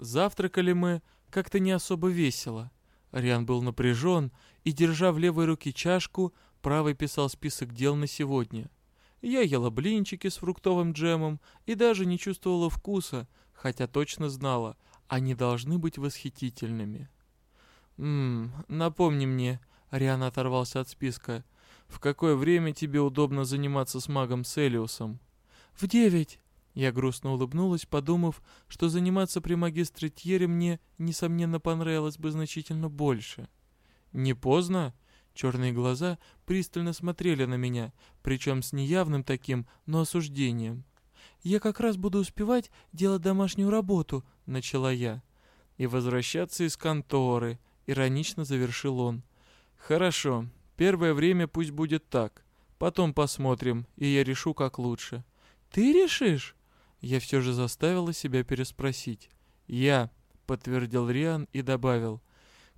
Завтракали мы как-то не особо весело. Риан был напряжен и, держа в левой руке чашку, правой писал список дел на сегодня. Я ела блинчики с фруктовым джемом и даже не чувствовала вкуса, хотя точно знала, они должны быть восхитительными. «Ммм, напомни мне», — Риан оторвался от списка, «в какое время тебе удобно заниматься с магом Селиусом?» «В девять», я грустно улыбнулась, подумав, что заниматься при магистре Тьере мне, несомненно, понравилось бы значительно больше. «Не поздно?» Черные глаза пристально смотрели на меня, причем с неявным таким, но осуждением. «Я как раз буду успевать делать домашнюю работу», — начала я. «И возвращаться из конторы», — иронично завершил он. «Хорошо, первое время пусть будет так. Потом посмотрим, и я решу, как лучше». «Ты решишь?» Я все же заставила себя переспросить. «Я», — подтвердил Риан и добавил,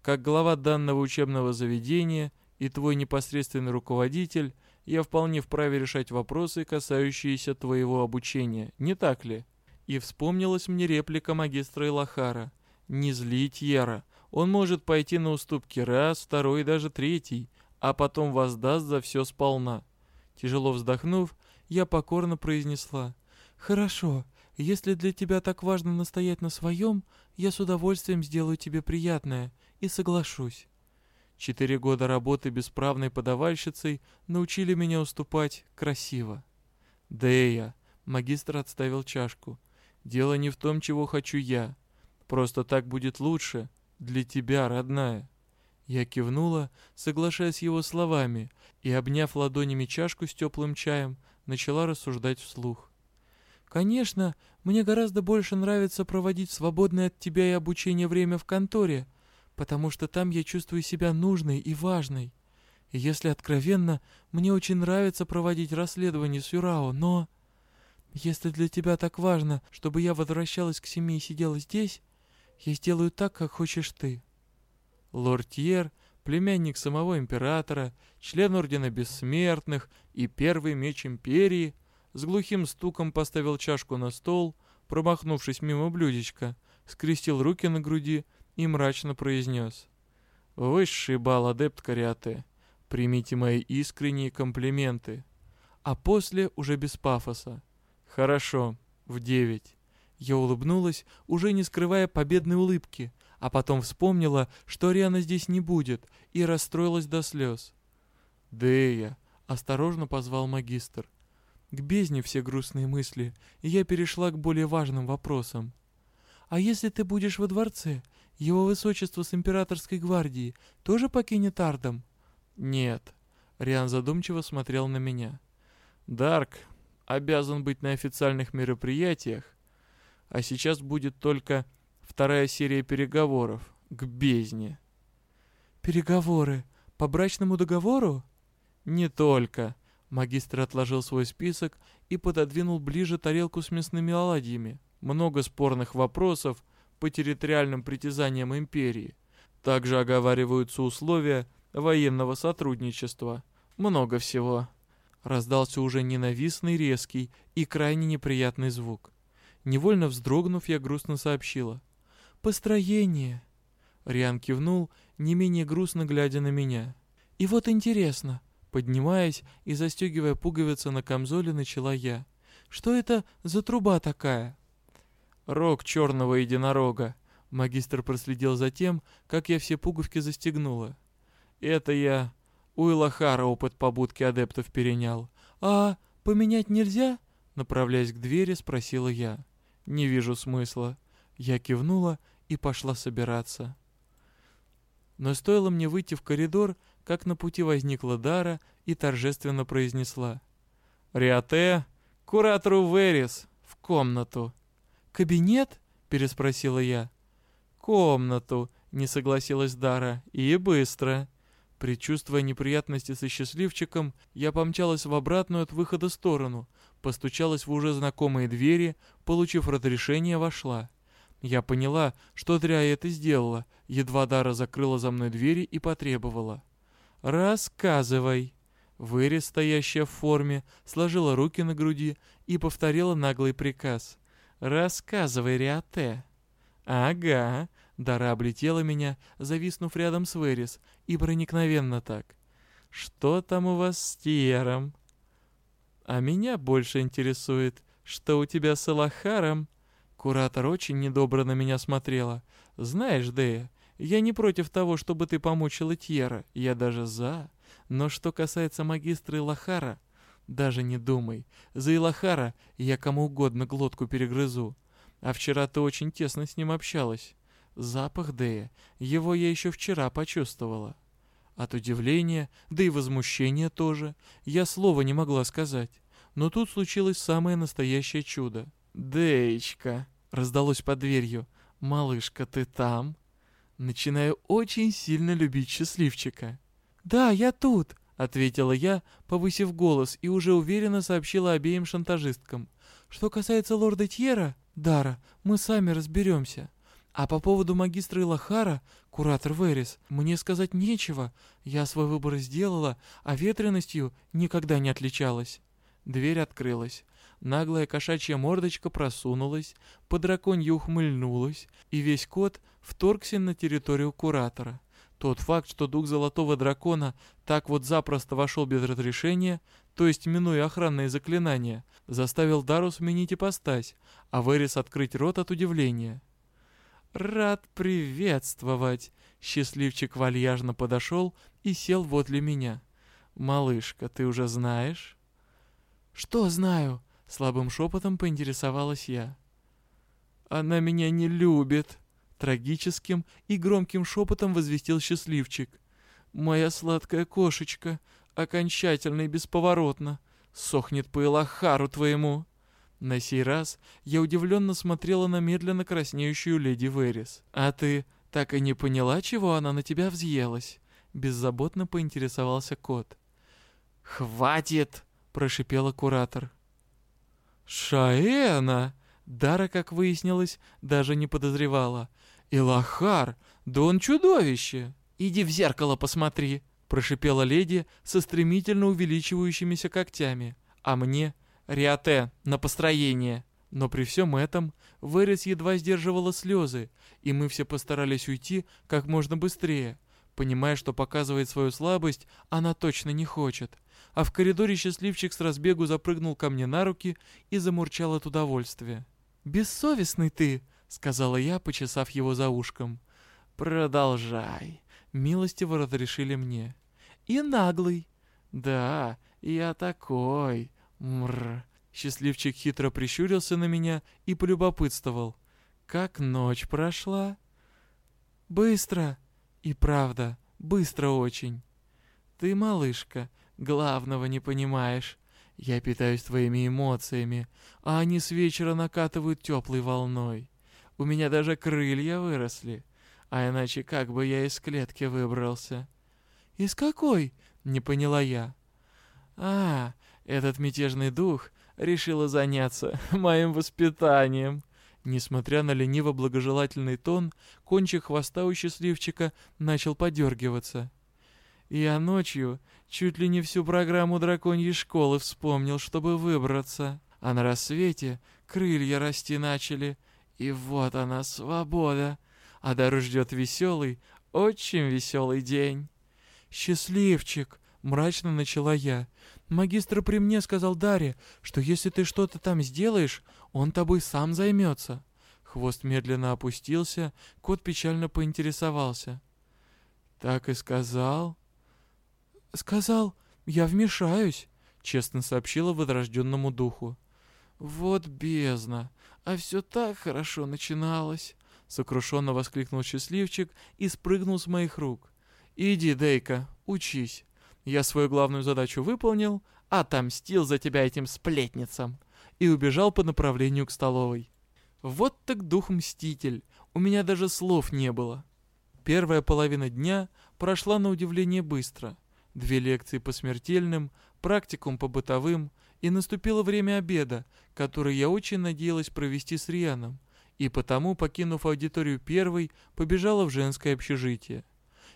«как глава данного учебного заведения и твой непосредственный руководитель, я вполне вправе решать вопросы, касающиеся твоего обучения, не так ли?» И вспомнилась мне реплика магистра Илахара. «Не злить Ера. Он может пойти на уступки раз, второй даже третий, а потом воздаст за все сполна». Тяжело вздохнув, я покорно произнесла. «Хорошо. Если для тебя так важно настоять на своем, я с удовольствием сделаю тебе приятное и соглашусь». Четыре года работы бесправной подавальщицей научили меня уступать красиво. «Дея», — магистр отставил чашку, — «дело не в том, чего хочу я. Просто так будет лучше. Для тебя, родная». Я кивнула, соглашаясь с его словами, и, обняв ладонями чашку с теплым чаем, начала рассуждать вслух. Конечно, мне гораздо больше нравится проводить свободное от тебя и обучения время в конторе, потому что там я чувствую себя нужной и важной. И если откровенно, мне очень нравится проводить расследование с Юрао, но... Если для тебя так важно, чтобы я возвращалась к семье и сидела здесь, я сделаю так, как хочешь ты. Лорд Тьер, племянник самого императора, член Ордена Бессмертных и первый меч Империи, с глухим стуком поставил чашку на стол, промахнувшись мимо блюдечка, скрестил руки на груди и мрачно произнес. «Высший бал, адепт Кариате. Примите мои искренние комплименты». А после уже без пафоса. «Хорошо, в девять». Я улыбнулась, уже не скрывая победной улыбки, а потом вспомнила, что Риана здесь не будет, и расстроилась до слез. «Дея», — осторожно позвал магистр. К бездне все грустные мысли, и я перешла к более важным вопросам. «А если ты будешь во дворце, его высочество с императорской гвардией тоже покинет Ардом?» «Нет». Риан задумчиво смотрел на меня. «Дарк обязан быть на официальных мероприятиях, а сейчас будет только вторая серия переговоров к бездне». «Переговоры? По брачному договору?» «Не только», Магистр отложил свой список и пододвинул ближе тарелку с мясными оладьями. Много спорных вопросов по территориальным притязаниям империи. Также оговариваются условия военного сотрудничества. Много всего. Раздался уже ненавистный, резкий и крайне неприятный звук. Невольно вздрогнув, я грустно сообщила. «Построение!» Риан кивнул, не менее грустно глядя на меня. «И вот интересно, Поднимаясь и застегивая пуговицы на камзоле, начала я. «Что это за труба такая?» «Рог черного единорога». Магистр проследил за тем, как я все пуговки застегнула. «Это я у Илахара опыт побудки адептов перенял». «А поменять нельзя?» Направляясь к двери, спросила я. «Не вижу смысла». Я кивнула и пошла собираться. Но стоило мне выйти в коридор, как на пути возникла Дара и торжественно произнесла. «Риате, куратору Верис, в комнату». «Кабинет?» — переспросила я. «Комнату», — не согласилась Дара, — «и быстро». Предчувствуя неприятности со счастливчиком, я помчалась в обратную от выхода сторону, постучалась в уже знакомые двери, получив разрешение, вошла. Я поняла, что зря я это сделала, едва Дара закрыла за мной двери и потребовала. «Рассказывай». Вырез, стоящая в форме, сложила руки на груди и повторила наглый приказ. «Рассказывай, Риате». Ага. Дара облетела меня, зависнув рядом с Верис, и проникновенно так. Что там у вас с Тиером? А меня больше интересует, что у тебя с Элахаром? Куратор очень недобро на меня смотрела. Знаешь, Дея, я не против того, чтобы ты помучила Тьера, я даже за. Но что касается магистра Илахара, даже не думай. За Илахара я кому угодно глотку перегрызу. А вчера ты очень тесно с ним общалась. Запах Дея, его я еще вчера почувствовала. От удивления, да и возмущения тоже, я слова не могла сказать. Но тут случилось самое настоящее чудо. «Деечка!» — раздалось под дверью. «Малышка, ты там?» Начинаю очень сильно любить счастливчика. «Да, я тут», — ответила я, повысив голос, и уже уверенно сообщила обеим шантажисткам. «Что касается лорда Тьера, Дара, мы сами разберемся. А по поводу магистра Илахара, куратор Верис, мне сказать нечего. Я свой выбор сделала, а ветренностью никогда не отличалась». Дверь открылась. Наглая кошачья мордочка просунулась, по драконью ухмыльнулась, и весь кот вторгся на территорию куратора. Тот факт, что дух Золотого Дракона так вот запросто вошел без разрешения, то есть минуя охранные заклинания, заставил Дару сменить ипостась, а Верис открыть рот от удивления. «Рад приветствовать!» Счастливчик вальяжно подошел и сел возле меня. «Малышка, ты уже знаешь?» «Что знаю?» — слабым шепотом поинтересовалась я. «Она меня не любит!» — трагическим и громким шепотом возвестил счастливчик. «Моя сладкая кошечка, окончательно и бесповоротно, сохнет по Элахару твоему!» На сей раз я удивленно смотрела на медленно краснеющую леди Верис. «А ты так и не поняла, чего она на тебя взъелась?» Беззаботно поинтересовался кот. «Хватит!» — прошипела куратор. «Шаэна!» Дара, как выяснилось, даже не подозревала. «Илахар! Да он чудовище! Иди в зеркало посмотри!» Прошипела леди со стремительно увеличивающимися когтями. А мне — Риате, на построение. Но при всем этом Верес едва сдерживала слезы, и мы все постарались уйти как можно быстрее, понимая, что показывает свою слабость она точно не хочет а в коридоре счастливчик с разбегу запрыгнул ко мне на руки и замурчал от удовольствия. «Бессовестный ты!» — сказала я, почесав его за ушком. «Продолжай!» — милостиво разрешили мне. «И наглый!» «Да, я такой!» Мрр. Счастливчик хитро прищурился на меня и полюбопытствовал. «Как ночь прошла?» «Быстро!» «И правда, быстро очень!» «Ты, малышка, Главного не понимаешь. Я питаюсь твоими эмоциями, а они с вечера накатывают теплой волной. У меня даже крылья выросли. А иначе как бы я из клетки выбрался? Из какой? Не поняла я. А, этот мятежный дух решила заняться моим воспитанием. Несмотря на лениво-благожелательный тон, кончик хвоста у счастливчика начал подергиваться. Я ночью чуть ли не всю программу драконьей школы вспомнил, чтобы выбраться. А на рассвете крылья расти начали. И вот она, свобода. А Дару ждет веселый, очень веселый день. «Счастливчик!» — мрачно начала я. «Магистр при мне сказал Даре, что если ты что-то там сделаешь, он тобой сам займется». Хвост медленно опустился, кот печально поинтересовался. «Так и сказал?» «Сказал, я вмешаюсь», — честно сообщила возрожденному духу. «Вот бездна! А все так хорошо начиналось!» Сокрушенно воскликнул счастливчик и спрыгнул с моих рук. «Иди, Дейка, учись. Я свою главную задачу выполнил, отомстил за тебя этим сплетницам!» И убежал по направлению к столовой. Вот так дух-мститель, у меня даже слов не было. Первая половина дня прошла на удивление быстро две лекции по смертельным, практикум по бытовым, и наступило время обеда, который я очень надеялась провести с Рианом, и потому, покинув аудиторию первой, побежала в женское общежитие.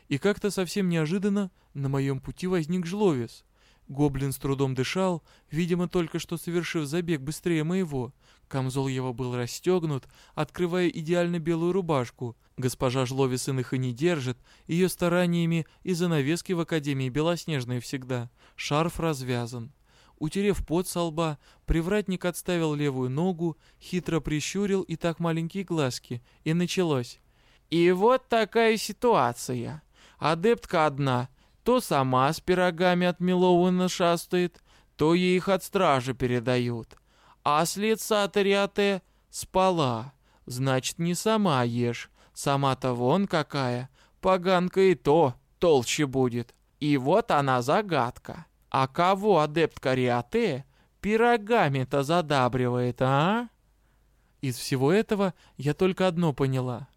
И как-то совсем неожиданно на моем пути возник жловец. Гоблин с трудом дышал, видимо, только что совершив забег быстрее моего, Камзол его был расстегнут, открывая идеально белую рубашку. Госпожа Жловисын их и не держит, ее стараниями и занавески в Академии белоснежные всегда. Шарф развязан. Утерев пот со лба, привратник отставил левую ногу, хитро прищурил и так маленькие глазки, и началось. «И вот такая ситуация. Адептка одна, то сама с пирогами от Милована шастает, то ей их от стражи передают. А с лица Тариате спала. Значит, не сама ешь. Сама-то вон какая. Поганка и то толще будет. И вот она загадка. А кого адепт Кариате пирогами-то задабривает, а? Из всего этого я только одно поняла.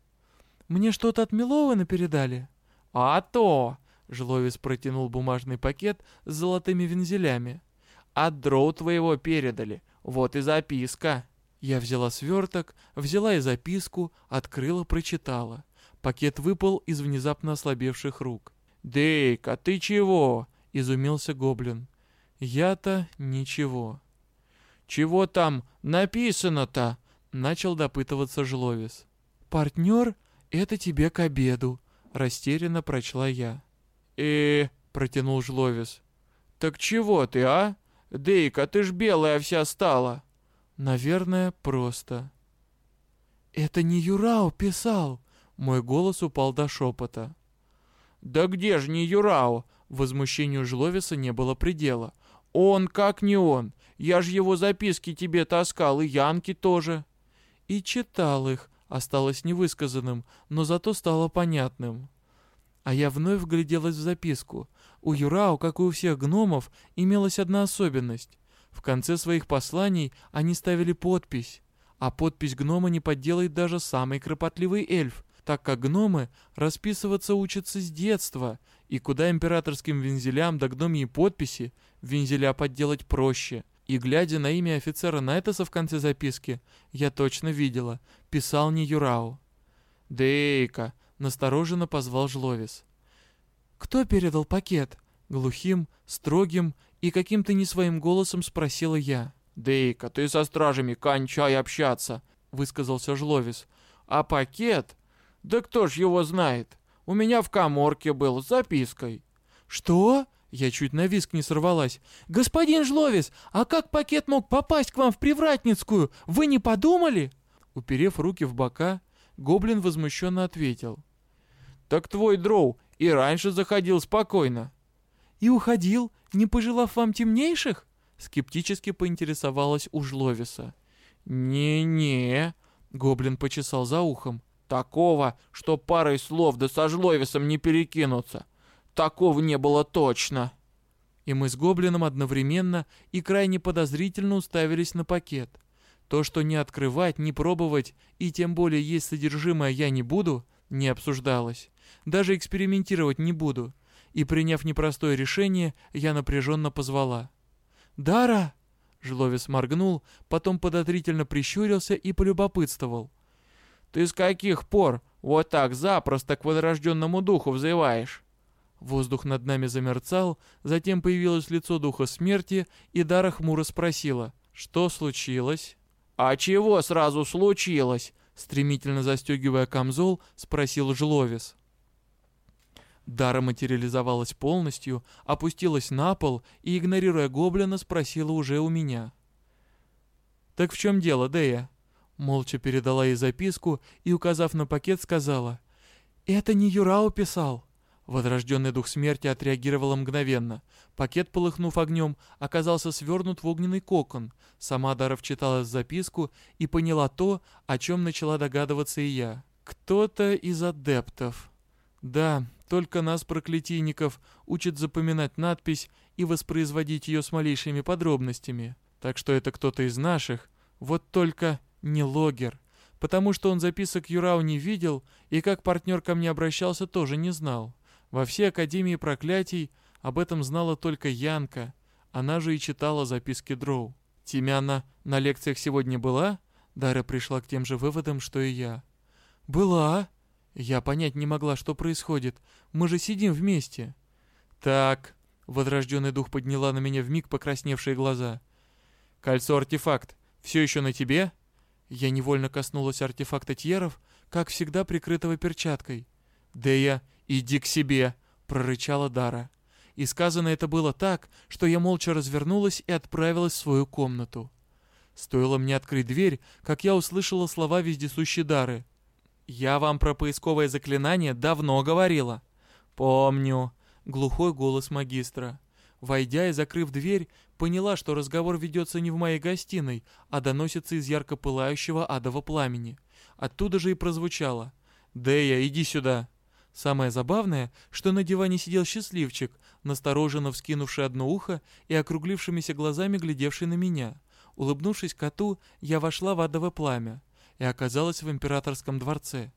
Мне что-то от Милована передали? А то! Жловис протянул бумажный пакет с золотыми вензелями. От дроу твоего передали. Вот и записка. Я взяла сверток, взяла и записку, открыла, прочитала. Пакет выпал из внезапно ослабевших рук. «Дейка, ты чего?» — изумился гоблин. «Я-то ничего». «Чего там написано-то?» — начал допытываться Жловис. «Партнер, это тебе к обеду», — растерянно прочла я. э протянул Жловис. «Так чего ты, а?» Дейка, ты ж белая вся стала. Наверное, просто. Это не Юрау писал. Мой голос упал до шепота. Да где же не Юрау? Возмущению Жловиса не было предела. Он как не он. Я ж его записки тебе таскал, и Янки тоже. И читал их, осталось невысказанным, но зато стало понятным. А я вновь вгляделась в записку. У Юрао, как и у всех гномов, имелась одна особенность. В конце своих посланий они ставили подпись. А подпись гнома не подделает даже самый кропотливый эльф, так как гномы расписываться учатся с детства, и куда императорским вензелям до гномьей подписи вензеля подделать проще. И глядя на имя офицера Найтаса в конце записки, я точно видела, писал не Юрао. «Дейка!» — настороженно позвал Жловис. «Кто передал пакет?» Глухим, строгим и каким-то не своим голосом спросила я. «Дейка, ты со стражами кончай общаться», — высказался Жловис. «А пакет? Да кто ж его знает? У меня в коморке был с запиской». «Что?» Я чуть на виск не сорвалась. «Господин Жловис, а как пакет мог попасть к вам в Привратницкую? Вы не подумали?» Уперев руки в бока, гоблин возмущенно ответил. «Так твой дроу и раньше заходил спокойно». «И уходил, не пожелав вам темнейших?» Скептически поинтересовалась у Жловиса. «Не-не», — гоблин почесал за ухом. «Такого, что парой слов да со Жловисом не перекинуться. Такого не было точно». И мы с гоблином одновременно и крайне подозрительно уставились на пакет. То, что не открывать, не пробовать и тем более есть содержимое я не буду, не обсуждалось. Даже экспериментировать не буду. И приняв непростое решение, я напряженно позвала. «Дара!» Жловис моргнул, потом подозрительно прищурился и полюбопытствовал. «Ты с каких пор вот так запросто к возрожденному духу взываешь?» Воздух над нами замерцал, затем появилось лицо духа смерти, и Дара хмуро спросила, что случилось? «А чего сразу случилось?» Стремительно застегивая камзол, спросил Жловис. Дара материализовалась полностью, опустилась на пол и, игнорируя гоблина, спросила уже у меня. «Так в чем дело, Дея?» Молча передала ей записку и, указав на пакет, сказала. «Это не Юрао писал». Возрожденный дух смерти отреагировал мгновенно. Пакет, полыхнув огнем, оказался свернут в огненный кокон. Сама Дара вчиталась в записку и поняла то, о чем начала догадываться и я. «Кто-то из адептов». Да, только нас, проклятийников, учат запоминать надпись и воспроизводить ее с малейшими подробностями. Так что это кто-то из наших, вот только не логер. Потому что он записок Юрау не видел и как партнер ко мне обращался тоже не знал. Во всей Академии проклятий об этом знала только Янка. Она же и читала записки Дроу. Тимяна на лекциях сегодня была? Дара пришла к тем же выводам, что и я. «Была», я понять не могла, что происходит. Мы же сидим вместе. Так, возрожденный дух подняла на меня вмиг покрасневшие глаза. Кольцо-артефакт все еще на тебе? Я невольно коснулась артефакта Тьеров, как всегда прикрытого перчаткой. «Дея, иди к себе!» — прорычала Дара. И сказано это было так, что я молча развернулась и отправилась в свою комнату. Стоило мне открыть дверь, как я услышала слова вездесущей Дары. «Я вам про поисковое заклинание давно говорила». «Помню», — глухой голос магистра. Войдя и закрыв дверь, поняла, что разговор ведется не в моей гостиной, а доносится из ярко пылающего адового пламени. Оттуда же и прозвучало. «Дэя, иди сюда!» Самое забавное, что на диване сидел счастливчик, настороженно вскинувший одно ухо и округлившимися глазами глядевший на меня. Улыбнувшись коту, я вошла в адовое пламя и оказалась в императорском дворце.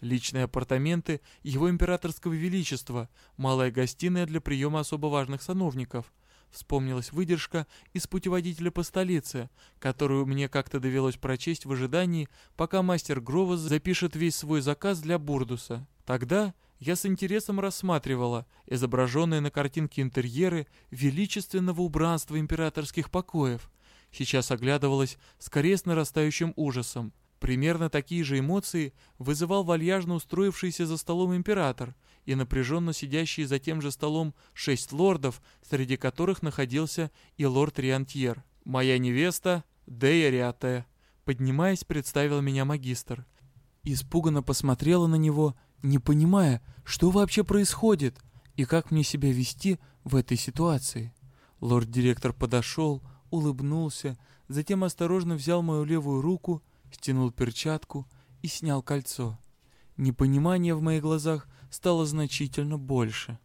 Личные апартаменты его императорского величества, малая гостиная для приема особо важных сановников. Вспомнилась выдержка из путеводителя по столице, которую мне как-то довелось прочесть в ожидании, пока мастер Грова запишет весь свой заказ для Бурдуса. Тогда я с интересом рассматривала изображенные на картинке интерьеры величественного убранства императорских покоев. Сейчас оглядывалась скорее с нарастающим ужасом. Примерно такие же эмоции вызывал вальяжно устроившийся за столом император и напряженно сидящие за тем же столом шесть лордов, среди которых находился и лорд Риантьер. «Моя невеста Дея Риате», поднимаясь, представил меня магистр. Испуганно посмотрела на него, не понимая, что вообще происходит и как мне себя вести в этой ситуации. Лорд-директор подошел, улыбнулся, затем осторожно взял мою левую руку стянул перчатку и снял кольцо. Непонимание в моих глазах стало значительно больше.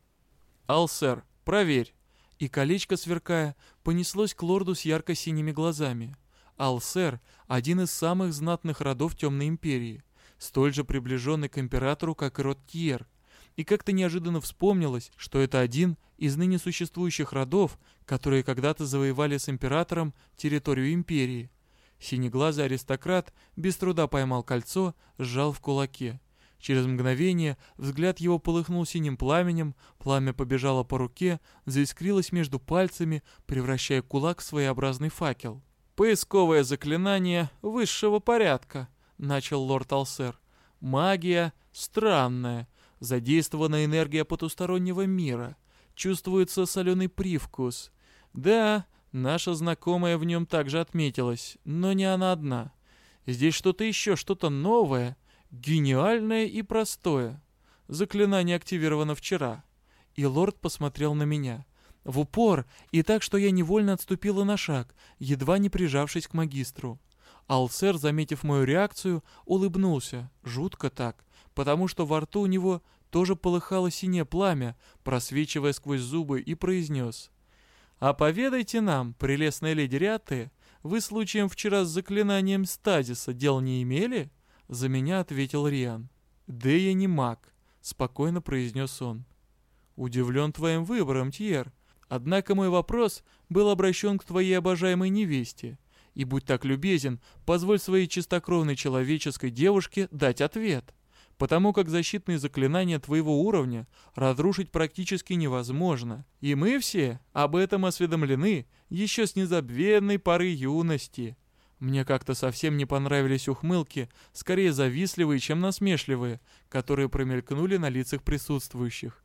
«Алсер, проверь!» И колечко, сверкая, понеслось к лорду с ярко-синими глазами. Алсер — один из самых знатных родов Темной Империи, столь же приближенный к императору, как и род Кьер. И как-то неожиданно вспомнилось, что это один из ныне существующих родов, которые когда-то завоевали с императором территорию Империи — Синеглазый аристократ без труда поймал кольцо, сжал в кулаке. Через мгновение взгляд его полыхнул синим пламенем, пламя побежало по руке, заискрилось между пальцами, превращая кулак в своеобразный факел. «Поисковое заклинание высшего порядка», — начал лорд Алсер. «Магия странная, задействована энергия потустороннего мира, чувствуется соленый привкус. Да, Наша знакомая в нем также отметилась, но не она одна. Здесь что-то еще, что-то новое, гениальное и простое. Заклинание активировано вчера. И лорд посмотрел на меня. В упор, и так, что я невольно отступила на шаг, едва не прижавшись к магистру. Алсер, заметив мою реакцию, улыбнулся, жутко так, потому что во рту у него тоже полыхало синее пламя, просвечивая сквозь зубы, и произнес — «А поведайте нам, прелестная леди Риате, вы случаем вчера с заклинанием стазиса дел не имели?» За меня ответил Риан. «Да я не маг», — спокойно произнес он. «Удивлен твоим выбором, Тьер. Однако мой вопрос был обращен к твоей обожаемой невесте. И будь так любезен, позволь своей чистокровной человеческой девушке дать ответ» потому как защитные заклинания твоего уровня разрушить практически невозможно. И мы все об этом осведомлены еще с незабвенной поры юности. Мне как-то совсем не понравились ухмылки, скорее завистливые, чем насмешливые, которые промелькнули на лицах присутствующих.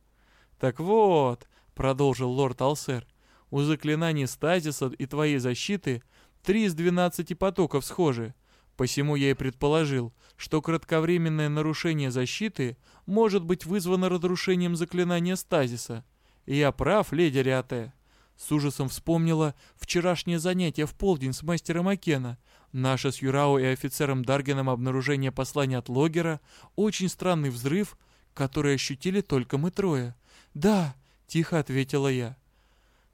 «Так вот», — продолжил лорд Алсер, — «у заклинаний стазиса и твоей защиты три из двенадцати потоков схожи, Посему я и предположил, что кратковременное нарушение защиты может быть вызвано разрушением заклинания стазиса. Я прав, леди Риате. С ужасом вспомнила вчерашнее занятие в полдень с мастером Акена. Наше с Юрао и офицером Даргеном обнаружение послания от логера, очень странный взрыв, который ощутили только мы трое. «Да», — тихо ответила я.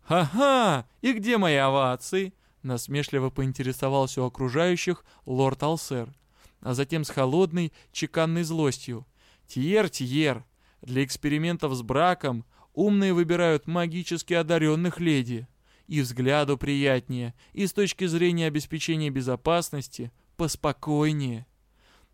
«Ха-ха! И где мои овации?» Насмешливо поинтересовался у окружающих лорд Алсер, а затем с холодной, чеканной злостью. «Тьер, Тьер, для экспериментов с браком умные выбирают магически одаренных леди. И взгляду приятнее, и с точки зрения обеспечения безопасности поспокойнее».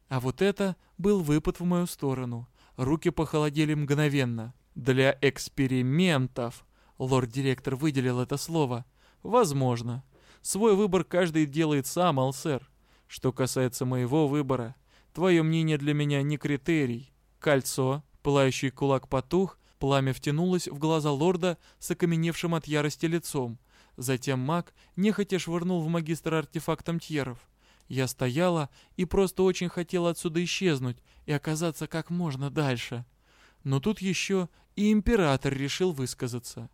А вот это был выпад в мою сторону. Руки похолодели мгновенно. «Для экспериментов», — лорд-директор выделил это слово, — «возможно». Свой выбор каждый делает сам, Алсер. Что касается моего выбора, твое мнение для меня не критерий. Кольцо, пылающий кулак потух, пламя втянулось в глаза лорда с окаменевшим от ярости лицом. Затем маг нехотя швырнул в магистра артефактом Тьеров. Я стояла и просто очень хотела отсюда исчезнуть и оказаться как можно дальше. Но тут еще и император решил высказаться.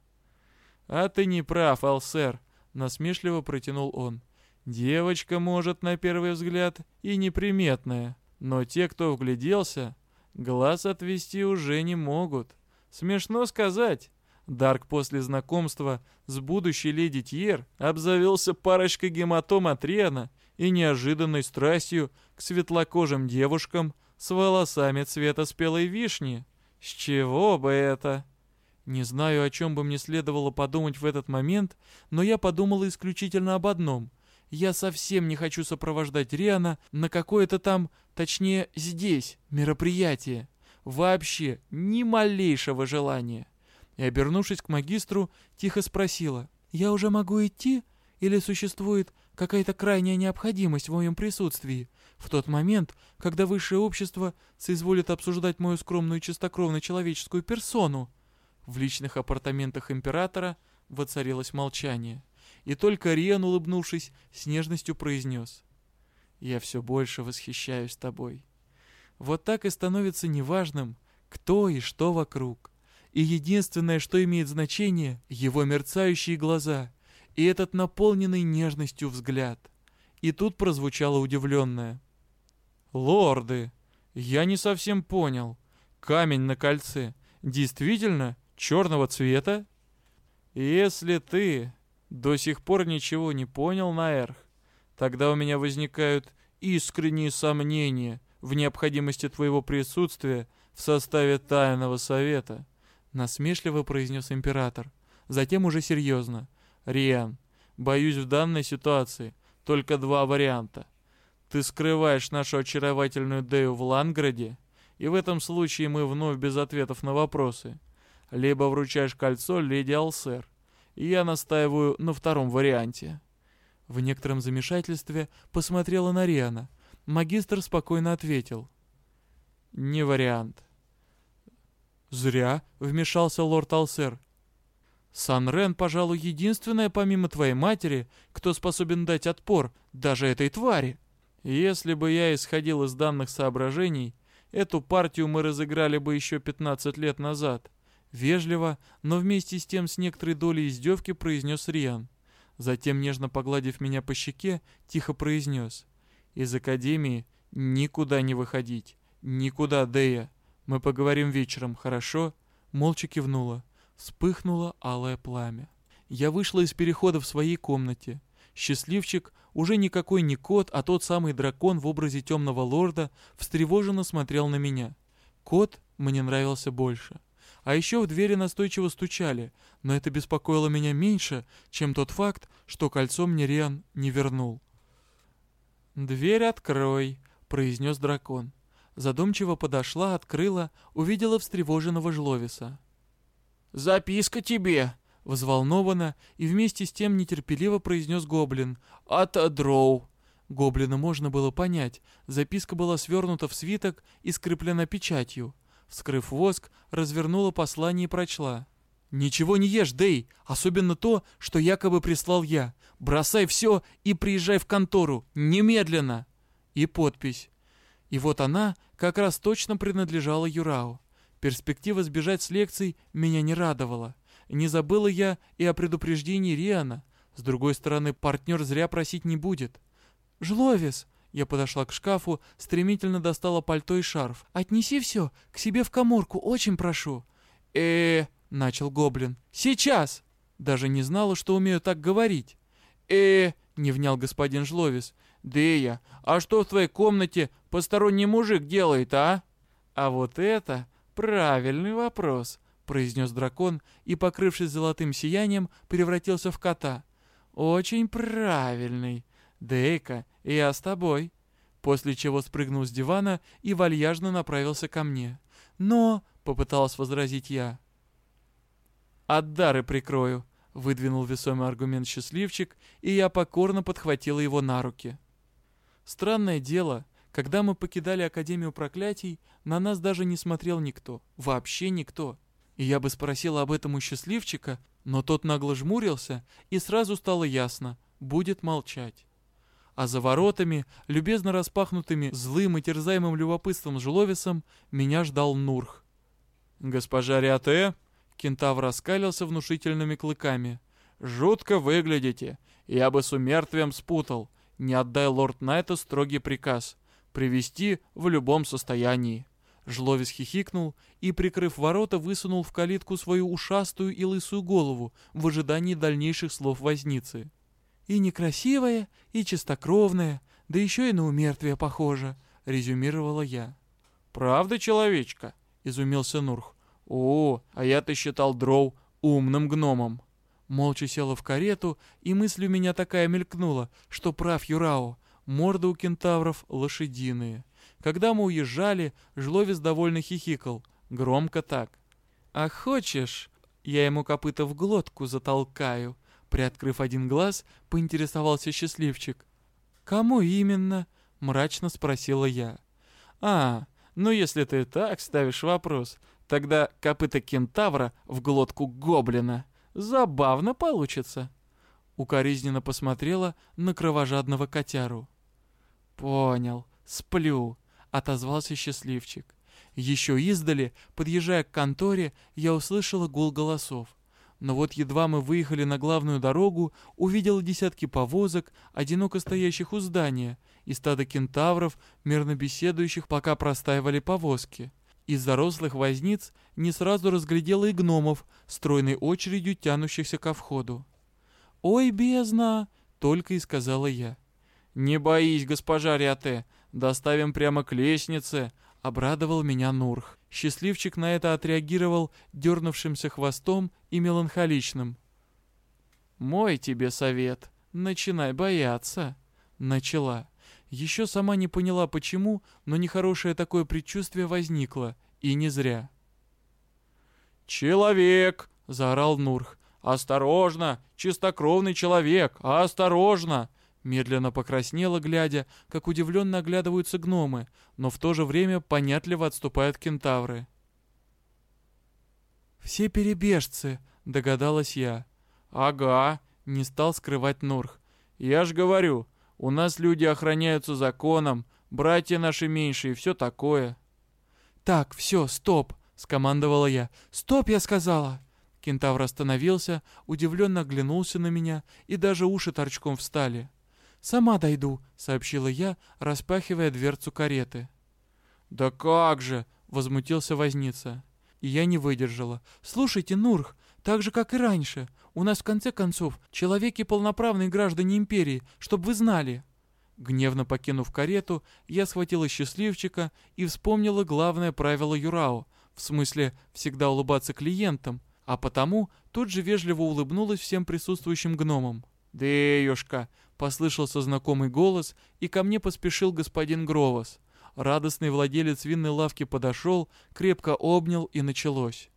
«А ты не прав, Алсер», — насмешливо протянул он. «Девочка, может, на первый взгляд и неприметная, но те, кто вгляделся, глаз отвести уже не могут. Смешно сказать». Дарк после знакомства с будущей леди Тьер обзавелся парочкой гематом от Риана и неожиданной страстью к светлокожим девушкам с волосами цвета спелой вишни. С чего бы это? Не знаю, о чем бы мне следовало подумать в этот момент, но я подумала исключительно об одном. Я совсем не хочу сопровождать Риана на какое-то там, точнее, здесь, мероприятие. Вообще, ни малейшего желания. И, обернувшись к магистру, тихо спросила, «Я уже могу идти? Или существует какая-то крайняя необходимость в моем присутствии? В тот момент, когда высшее общество соизволит обсуждать мою скромную чистокровную человеческую персону?» В личных апартаментах императора воцарилось молчание. И только Риан, улыбнувшись, с нежностью произнес. «Я все больше восхищаюсь тобой. Вот так и становится неважным, кто и что вокруг. И единственное, что имеет значение, его мерцающие глаза и этот наполненный нежностью взгляд. И тут прозвучало удивленное. «Лорды, я не совсем понял. Камень на кольце действительно черного цвета? Если ты до сих пор ничего не понял, Наэрх, тогда у меня возникают искренние сомнения в необходимости твоего присутствия в составе тайного совета», насмешливо произнес император. Затем уже серьезно. «Риан, боюсь, в данной ситуации только два варианта. Ты скрываешь нашу очаровательную Дею в Ланграде, и в этом случае мы вновь без ответов на вопросы либо вручаешь кольцо леди Алсер. Я настаиваю на втором варианте». В некотором замешательстве посмотрела на Риана. Магистр спокойно ответил. «Не вариант». «Зря», — вмешался лорд Алсер. «Сан-Рен, пожалуй, единственная, помимо твоей матери, кто способен дать отпор даже этой твари. Если бы я исходил из данных соображений, эту партию мы разыграли бы еще 15 лет назад. Вежливо, но вместе с тем с некоторой долей издевки произнес Риан. Затем, нежно погладив меня по щеке, тихо произнес. «Из академии никуда не выходить. Никуда, Дея. Мы поговорим вечером, хорошо?» Молча кивнула. Вспыхнуло алое пламя. Я вышла из перехода в своей комнате. Счастливчик, уже никакой не кот, а тот самый дракон в образе темного лорда, встревоженно смотрел на меня. Кот мне нравился больше. А еще в двери настойчиво стучали, но это беспокоило меня меньше, чем тот факт, что кольцо мне Риан не вернул. «Дверь открой», — произнес дракон. Задумчиво подошла, открыла, увидела встревоженного Жловиса. «Записка тебе!» — взволнованно и вместе с тем нетерпеливо произнес гоблин. «От Дроу!» Гоблина можно было понять. Записка была свернута в свиток и скреплена печатью. Вскрыв воск, развернула послание и прочла. «Ничего не ешь, Дэй, особенно то, что якобы прислал я. Бросай все и приезжай в контору, немедленно!» И подпись. И вот она как раз точно принадлежала Юрау. Перспектива сбежать с лекций меня не радовала. Не забыла я и о предупреждении Риана. С другой стороны, партнер зря просить не будет. «Жловис!» Я подошла к шкафу, стремительно достала пальто и шарф. «Отнеси все к себе в коморку, очень прошу». э начал гоблин. «Сейчас!» Даже не знала, что умею так говорить. э не внял господин Жловис. «Дея, а что в твоей комнате посторонний мужик делает, а?» «А вот это правильный вопрос», — произнес дракон и, покрывшись золотым сиянием, превратился в кота. «Очень правильный. Дейка, я с тобой». После чего спрыгнул с дивана и вальяжно направился ко мне. «Но...» — попыталась возразить я. «От дары прикрою», — выдвинул весомый аргумент счастливчик, и я покорно подхватила его на руки. Странное дело, когда мы покидали Академию проклятий, на нас даже не смотрел никто. Вообще никто. И я бы спросил об этом у счастливчика, но тот нагло жмурился, и сразу стало ясно — будет молчать. А за воротами, любезно распахнутыми злым и терзаемым любопытством жловисом, меня ждал Нурх. «Госпожа Риате?» — кентавр раскалился внушительными клыками. «Жутко выглядите. Я бы с умертвием спутал. Не отдай лорд Найту строгий приказ. Привести в любом состоянии». Жловис хихикнул и, прикрыв ворота, высунул в калитку свою ушастую и лысую голову в ожидании дальнейших слов возницы. «И некрасивая, и чистокровная, да еще и на умертвие похожа», — резюмировала я. «Правда, человечка?» — изумился Нурх. «О, а я-то считал Дроу умным гномом». Молча села в карету, и мысль у меня такая мелькнула, что прав Юрао, морды у кентавров лошадиные. Когда мы уезжали, Жловис довольно хихикал, громко так. «А хочешь, я ему копыта в глотку затолкаю?» Приоткрыв один глаз, поинтересовался счастливчик. «Кому именно?» — мрачно спросила я. «А, ну если ты так ставишь вопрос, тогда копыта кентавра в глотку гоблина. Забавно получится». Укоризненно посмотрела на кровожадного котяру. «Понял, сплю», отозвался счастливчик. Еще издали, подъезжая к конторе, я услышала гул голосов. Но вот едва мы выехали на главную дорогу, увидела десятки повозок, одиноко стоящих у здания, и стадо кентавров, мирно беседующих, пока простаивали повозки. Из зарослых возниц не сразу разглядела и гномов, стройной очередью тянущихся ко входу. «Ой, бездна!» — только и сказала я. «Не боись, госпожа Риате, Доставим прямо к лестнице», — обрадовал меня Нурх. Счастливчик на это отреагировал дернувшимся хвостом и меланхоличным. «Мой тебе совет. Начинай бояться». Начала. Еще сама не поняла, почему, но нехорошее такое предчувствие возникло. И не зря. «Человек!» — заорал Нурх. «Осторожно! Чистокровный человек! Осторожно!» Медленно покраснела, глядя, как удивленно оглядываются гномы, но в то же время понятливо отступают кентавры. «Все перебежцы», — догадалась я. «Ага», — не стал скрывать Нурх. «Я ж говорю, у нас люди охраняются законом, братья наши меньшие, все такое». «Так, все, стоп», — скомандовала я. «Стоп, я сказала!» Кентавр остановился, удивленно оглянулся на меня, и даже уши торчком встали. «Сама дойду», — сообщила я, распахивая дверцу кареты. «Да как же!» — возмутился возница. И я не выдержала. «Слушайте, Нурх, так же, как и раньше. У нас, в конце концов, человеки полноправные граждане империи, чтобы вы знали». Гневно покинув карету, я схватила счастливчика и вспомнила главное правило Юрао, в смысле всегда улыбаться клиентам, а потому тут же вежливо улыбнулась всем присутствующим гномам. «Деюшка!» — послышался знакомый голос, и ко мне поспешил господин Гровос. Радостный владелец винной лавки подошел, крепко обнял, и началось.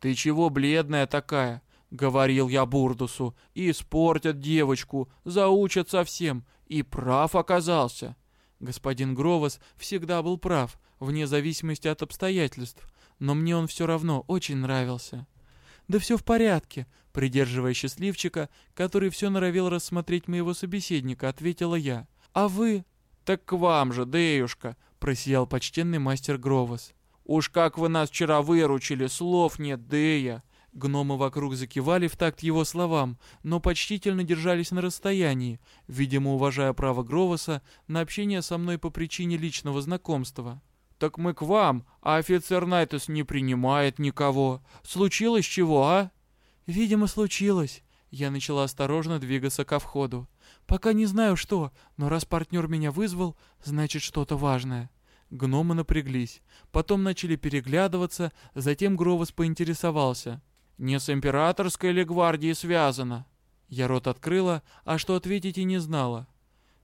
«Ты чего бледная такая?» — говорил я Бурдусу. «Испортят девочку, заучат совсем, и прав оказался». Господин Гровос всегда был прав, вне зависимости от обстоятельств, но мне он все равно очень нравился. «Да все в порядке», — придерживая счастливчика, который все норовил рассмотреть моего собеседника, ответила я. «А вы?» «Так к вам же, Деюшка», — просиял почтенный мастер Гровос. «Уж как вы нас вчера выручили, слов нет, Дея!» Гномы вокруг закивали в такт его словам, но почтительно держались на расстоянии, видимо, уважая право Гровоса на общение со мной по причине личного знакомства. «Так мы к вам, а офицер Найтес не принимает никого. Случилось чего, а?» «Видимо, случилось». Я начала осторожно двигаться ко входу. «Пока не знаю что, но раз партнер меня вызвал, значит что-то важное». Гномы напряглись. Потом начали переглядываться, затем Гровос поинтересовался. «Не с императорской ли гвардией связано?» Я рот открыла, а что ответить и не знала.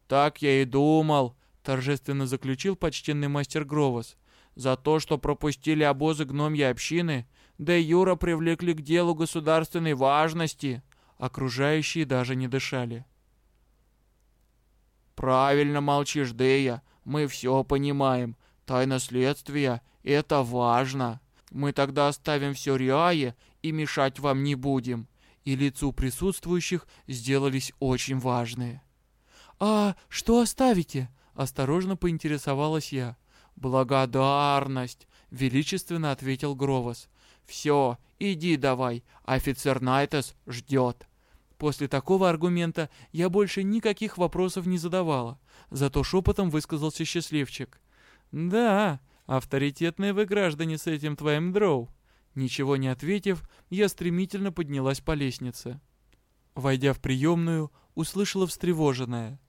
«Так я и думал», торжественно заключил почтенный мастер Гровос. За то, что пропустили обозы гномьей общины, да Юра привлекли к делу государственной важности. Окружающие даже не дышали. «Правильно молчишь, Дея. Мы все понимаем. Тайна следствия — это важно. Мы тогда оставим все Риае и мешать вам не будем». И лицу присутствующих сделались очень важные. «А что оставите?» — осторожно поинтересовалась я. «Благодарность», — величественно ответил Гровос. «Все, иди давай, офицер Найтес ждет». После такого аргумента я больше никаких вопросов не задавала, зато шепотом высказался счастливчик. «Да, авторитетные вы граждане с этим твоим дроу». Ничего не ответив, я стремительно поднялась по лестнице. Войдя в приемную, услышала встревоженное.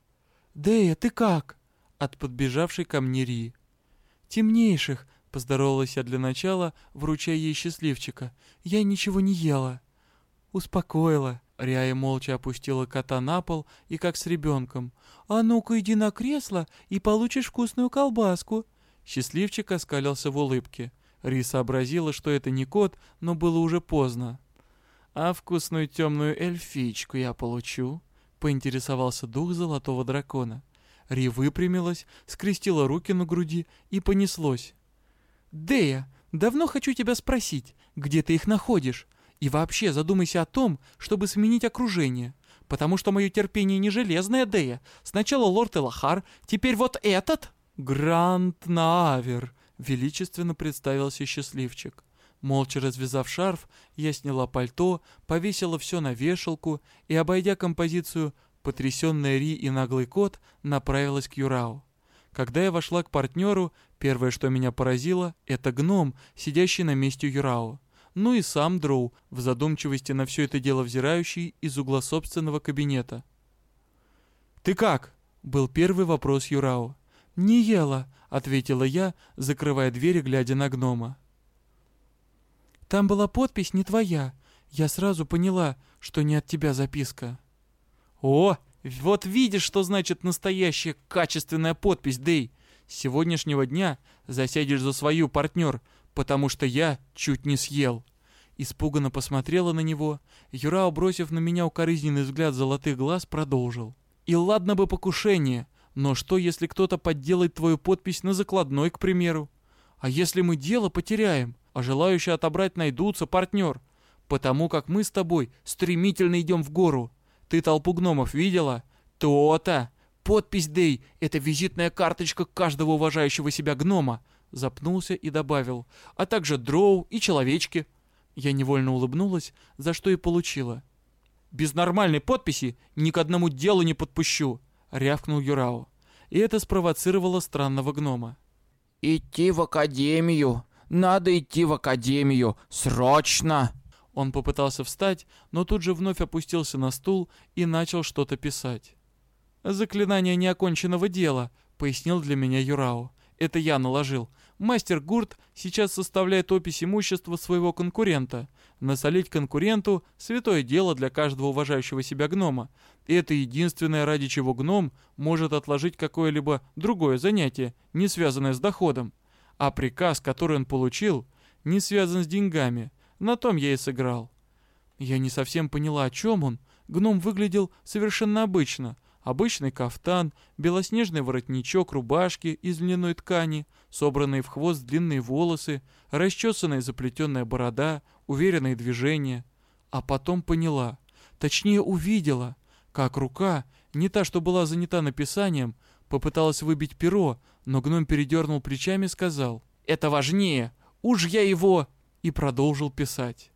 «Дея, ты как?» от подбежавшей ко мне Ри. «Темнейших!» — поздоровалась я для начала, вручая ей счастливчика. «Я ничего не ела». «Успокоила». Ряя молча опустила кота на пол и как с ребенком. «А ну-ка иди на кресло и получишь вкусную колбаску». Счастливчик оскалился в улыбке. Ри сообразила, что это не кот, но было уже поздно. «А вкусную темную эльфичку я получу?» — поинтересовался дух золотого дракона. Ри выпрямилась, скрестила руки на груди и понеслось. «Дея, давно хочу тебя спросить, где ты их находишь? И вообще задумайся о том, чтобы сменить окружение. Потому что мое терпение не железное, Дея. Сначала лорд Элахар, теперь вот этот?» «Гранд Навер», — величественно представился счастливчик. Молча развязав шарф, я сняла пальто, повесила все на вешалку и, обойдя композицию Потрясенная Ри и наглый кот направилась к Юрау. Когда я вошла к партнеру, первое, что меня поразило, это гном, сидящий на месте Юрао. Ну и сам Дроу, в задумчивости на все это дело взирающий из угла собственного кабинета. «Ты как?» — был первый вопрос Юрао. «Не ела», — ответила я, закрывая дверь и глядя на гнома. «Там была подпись не твоя. Я сразу поняла, что не от тебя записка». «О, вот видишь, что значит настоящая качественная подпись, Дэй. Сегодняшнего дня засядешь за свою, партнер, потому что я чуть не съел». Испуганно посмотрела на него. Юрао, бросив на меня укоризненный взгляд золотых глаз, продолжил. «И ладно бы покушение, но что, если кто-то подделает твою подпись на закладной, к примеру? А если мы дело потеряем, а желающие отобрать найдутся, партнер? Потому как мы с тобой стремительно идем в гору, ты толпу гномов видела? То-то! Подпись Дэй — это визитная карточка каждого уважающего себя гнома!» Запнулся и добавил. «А также дроу и человечки!» Я невольно улыбнулась, за что и получила. «Без нормальной подписи ни к одному делу не подпущу!» — рявкнул Юрао. И это спровоцировало странного гнома. «Идти в академию! Надо идти в академию! Срочно!» Он попытался встать, но тут же вновь опустился на стул и начал что-то писать. «Заклинание неоконченного дела», — пояснил для меня Юрао. «Это я наложил. Мастер Гурт сейчас составляет опись имущества своего конкурента. Насолить конкуренту — святое дело для каждого уважающего себя гнома. И это единственное, ради чего гном может отложить какое-либо другое занятие, не связанное с доходом. А приказ, который он получил, не связан с деньгами — на том я и сыграл. Я не совсем поняла, о чем он. Гном выглядел совершенно обычно. Обычный кафтан, белоснежный воротничок рубашки из льняной ткани, собранные в хвост длинные волосы, расчесанная заплетенная борода, уверенные движения. А потом поняла, точнее увидела, как рука, не та, что была занята написанием, попыталась выбить перо, но гном передернул плечами и сказал, «Это важнее! Уж я его...» и продолжил писать.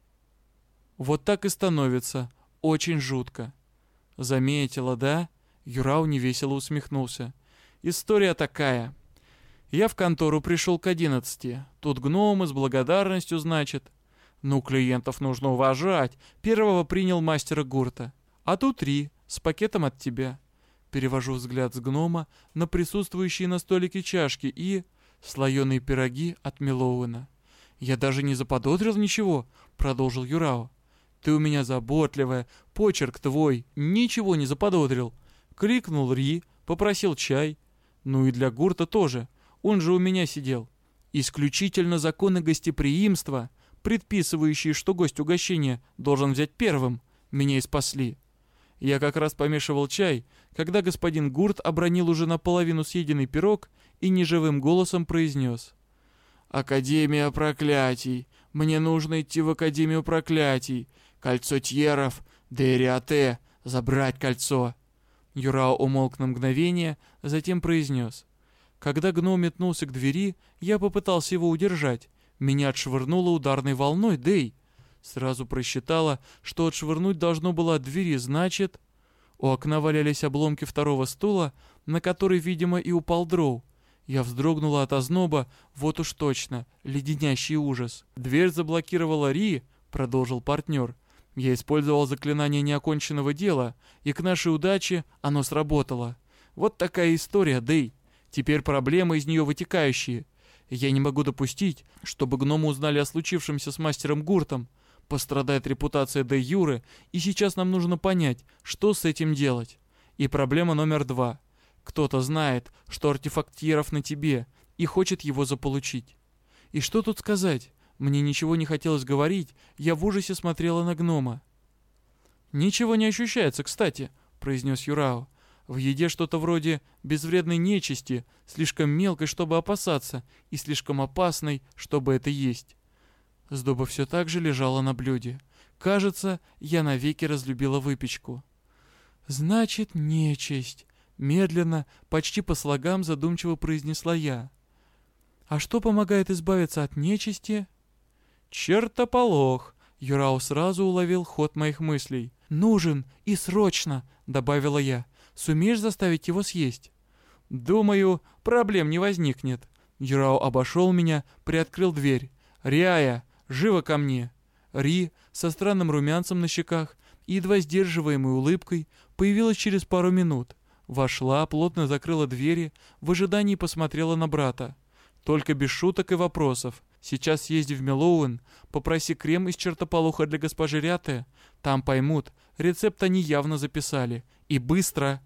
Вот так и становится. Очень жутко. Заметила, да? Юрау невесело усмехнулся. История такая. Я в контору пришел к одиннадцати. Тут гномы с благодарностью, значит. Ну, клиентов нужно уважать. Первого принял мастера Гурта. А тут три, с пакетом от тебя. Перевожу взгляд с гнома на присутствующие на столике чашки и... слоеные пироги от Милоуэна. «Я даже не заподозрил ничего», — продолжил Юрао. «Ты у меня заботливая, почерк твой, ничего не заподозрил». Крикнул Ри, попросил чай. Ну и для Гурта тоже, он же у меня сидел. Исключительно законы гостеприимства, предписывающие, что гость угощения должен взять первым, меня и спасли. Я как раз помешивал чай, когда господин Гурт обронил уже наполовину съеденный пирог и неживым голосом произнес. «Академия проклятий! Мне нужно идти в Академию проклятий! Кольцо Тьеров! Дериате! Забрать кольцо!» Юрао умолк на мгновение, затем произнес. Когда гном метнулся к двери, я попытался его удержать. Меня отшвырнуло ударной волной, Дэй. Сразу просчитала, что отшвырнуть должно было от двери, значит... У окна валялись обломки второго стула, на который, видимо, и упал дроу. Я вздрогнула от озноба, вот уж точно, леденящий ужас. «Дверь заблокировала Ри», — продолжил партнер. Я использовал заклинание неоконченного дела, и к нашей удаче оно сработало. Вот такая история, Дэй. Теперь проблемы из нее вытекающие. Я не могу допустить, чтобы гномы узнали о случившемся с мастером Гуртом. Пострадает репутация Дэй Юры, и сейчас нам нужно понять, что с этим делать. И проблема номер два. Кто-то знает, что артефакт Тьеров на тебе, и хочет его заполучить. И что тут сказать? Мне ничего не хотелось говорить, я в ужасе смотрела на гнома. «Ничего не ощущается, кстати», — произнес Юрао. «В еде что-то вроде безвредной нечисти, слишком мелкой, чтобы опасаться, и слишком опасной, чтобы это есть». Сдоба все так же лежала на блюде. Кажется, я навеки разлюбила выпечку. «Значит, нечисть», — медленно, почти по слогам задумчиво произнесла я. «А что помогает избавиться от нечисти?» «Чертополох!» Юрау сразу уловил ход моих мыслей. «Нужен и срочно!» — добавила я. «Сумеешь заставить его съесть?» «Думаю, проблем не возникнет». Юрау обошел меня, приоткрыл дверь. «Риая, живо ко мне!» Ри, со странным румянцем на щеках и едва сдерживаемой улыбкой, появилась через пару минут. Вошла, плотно закрыла двери, в ожидании посмотрела на брата. Только без шуток и вопросов. Сейчас съезди в Мелоуэн, попроси крем из чертополоха для госпожи Ряте. Там поймут, рецепт они явно записали. И быстро!»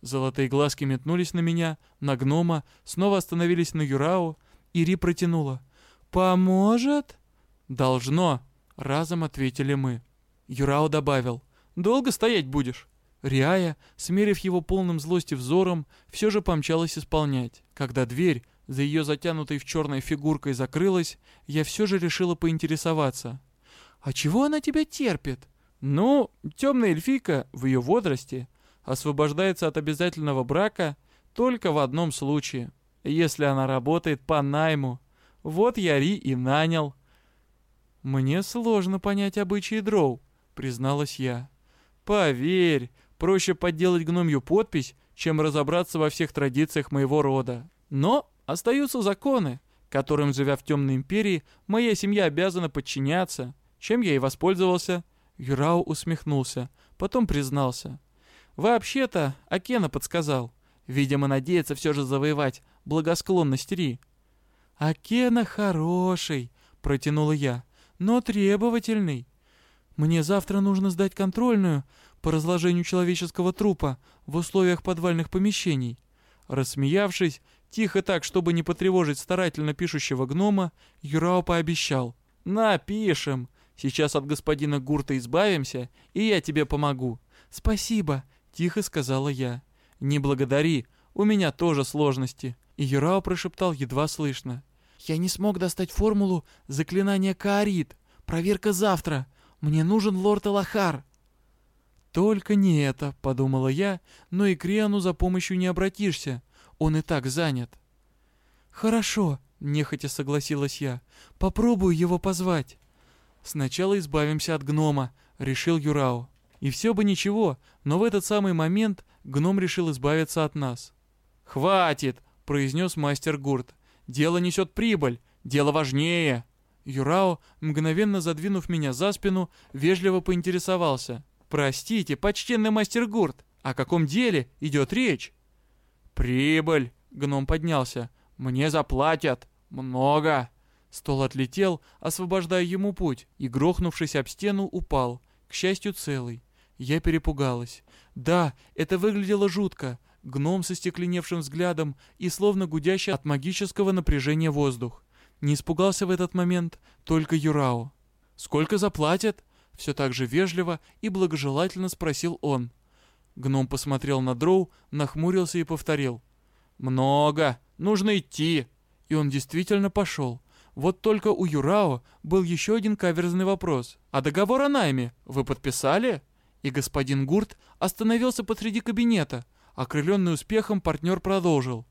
Золотые глазки метнулись на меня, на гнома, снова остановились на Юрау, и Ри протянула. «Поможет?» «Должно!» — разом ответили мы. Юрао добавил. «Долго стоять будешь?» Риая, смерив его полным злости взором, все же помчалась исполнять. Когда дверь, за ее затянутой в черной фигуркой закрылась, я все же решила поинтересоваться. «А чего она тебя терпит?» «Ну, темная эльфийка в ее возрасте освобождается от обязательного брака только в одном случае, если она работает по найму. Вот я Ри и нанял». «Мне сложно понять обычаи дроу», — призналась я. «Поверь, проще подделать гномью подпись, чем разобраться во всех традициях моего рода. Но Остаются законы, которым, живя в Темной Империи, моя семья обязана подчиняться. Чем я и воспользовался?» Юрау усмехнулся, потом признался. «Вообще-то, Акена подсказал. Видимо, надеется все же завоевать благосклонность Ри». «Акена хороший», — протянула я, — «но требовательный. Мне завтра нужно сдать контрольную по разложению человеческого трупа в условиях подвальных помещений». Рассмеявшись, Тихо так, чтобы не потревожить старательно пишущего гнома, Юрао пообещал. «Напишем. Сейчас от господина Гурта избавимся, и я тебе помогу». «Спасибо», — тихо сказала я. «Не благодари, у меня тоже сложности». И Юрао прошептал едва слышно. «Я не смог достать формулу заклинания Каорит. Проверка завтра. Мне нужен лорд Элахар». «Только не это», — подумала я, — «но и Криану за помощью не обратишься. Он и так занят». «Хорошо», — нехотя согласилась я. «Попробую его позвать». «Сначала избавимся от гнома», — решил Юрао. И все бы ничего, но в этот самый момент гном решил избавиться от нас. «Хватит!» — произнес мастер Гурт. «Дело несет прибыль, дело важнее!» Юрао, мгновенно задвинув меня за спину, вежливо поинтересовался. «Простите, почтенный мастер Гурт, о каком деле идет речь?» «Прибыль!» — гном поднялся. «Мне заплатят! Много!» Стол отлетел, освобождая ему путь, и, грохнувшись об стену, упал, к счастью, целый. Я перепугалась. Да, это выглядело жутко. Гном со стекленевшим взглядом и словно гудящий от магического напряжения воздух. Не испугался в этот момент только Юрао. «Сколько заплатят?» Все так же вежливо и благожелательно спросил он. Гном посмотрел на Дроу, нахмурился и повторил. «Много! Нужно идти!» И он действительно пошел. Вот только у Юрао был еще один каверзный вопрос. «А договор о найме вы подписали?» И господин Гурт остановился посреди кабинета. Окрыленный успехом партнер продолжил.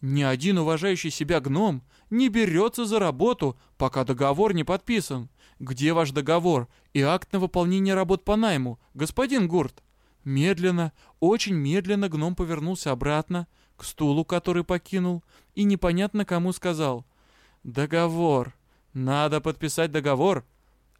«Ни один уважающий себя гном не берется за работу, пока договор не подписан. Где ваш договор и акт на выполнение работ по найму, господин Гурт?» Медленно, очень медленно гном повернулся обратно, к стулу, который покинул, и непонятно кому сказал «Договор! Надо подписать договор!»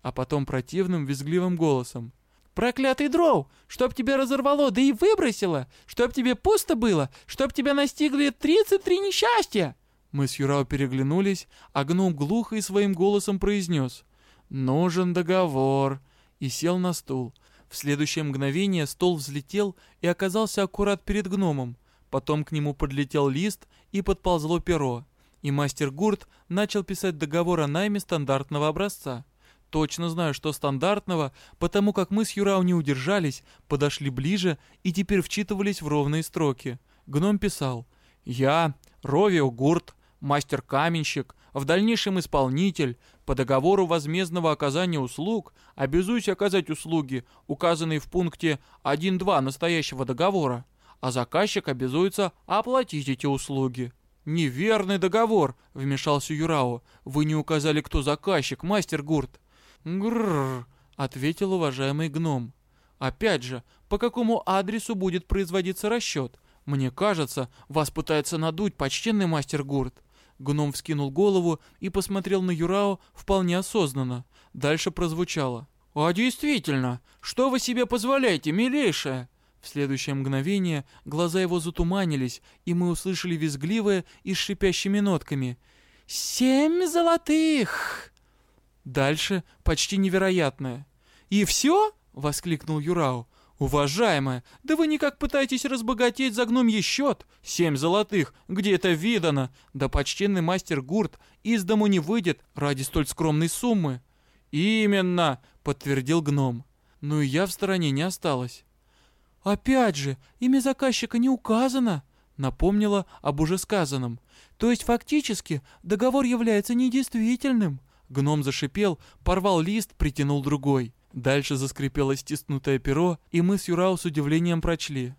А потом противным визгливым голосом «Проклятый дроу! Чтоб тебя разорвало, да и выбросило! Чтоб тебе пусто было! Чтоб тебя настигли 33 несчастья!» Мы с Юрао переглянулись, а гном глухо и своим голосом произнес «Нужен договор!» и сел на стул. В следующее мгновение стол взлетел и оказался аккурат перед гномом. Потом к нему подлетел лист и подползло перо. И мастер Гурт начал писать договор о найме стандартного образца. Точно знаю, что стандартного, потому как мы с Юрау не удержались, подошли ближе и теперь вчитывались в ровные строки. Гном писал «Я, Ровио Гурт, мастер-каменщик, в дальнейшем исполнитель, по договору возмездного оказания услуг, обязуюсь оказать услуги, указанные в пункте 1.2 настоящего договора, а заказчик обязуется оплатить эти услуги. «Неверный договор», — вмешался Юрао. «Вы не указали, кто заказчик, мастер Гурт». «Грррр», — ответил уважаемый гном. «Опять же, по какому адресу будет производиться расчет? Мне кажется, вас пытается надуть почтенный мастер Гурт». Гном вскинул голову и посмотрел на Юрао вполне осознанно. Дальше прозвучало. «А действительно, что вы себе позволяете, милейшая?» В следующее мгновение глаза его затуманились, и мы услышали визгливое и с шипящими нотками. «Семь золотых!» Дальше почти невероятное. «И все?» — воскликнул Юрао. «Уважаемая, да вы никак пытаетесь разбогатеть за гномье счет? Семь золотых, где это видано? Да почтенный мастер Гурт из дому не выйдет ради столь скромной суммы». «Именно!» — подтвердил гном. Ну и я в стороне не осталась. «Опять же, имя заказчика не указано», — напомнила об уже сказанном. «То есть фактически договор является недействительным». Гном зашипел, порвал лист, притянул другой. Дальше заскрипело стиснутое перо, и мы с Юрау с удивлением прочли.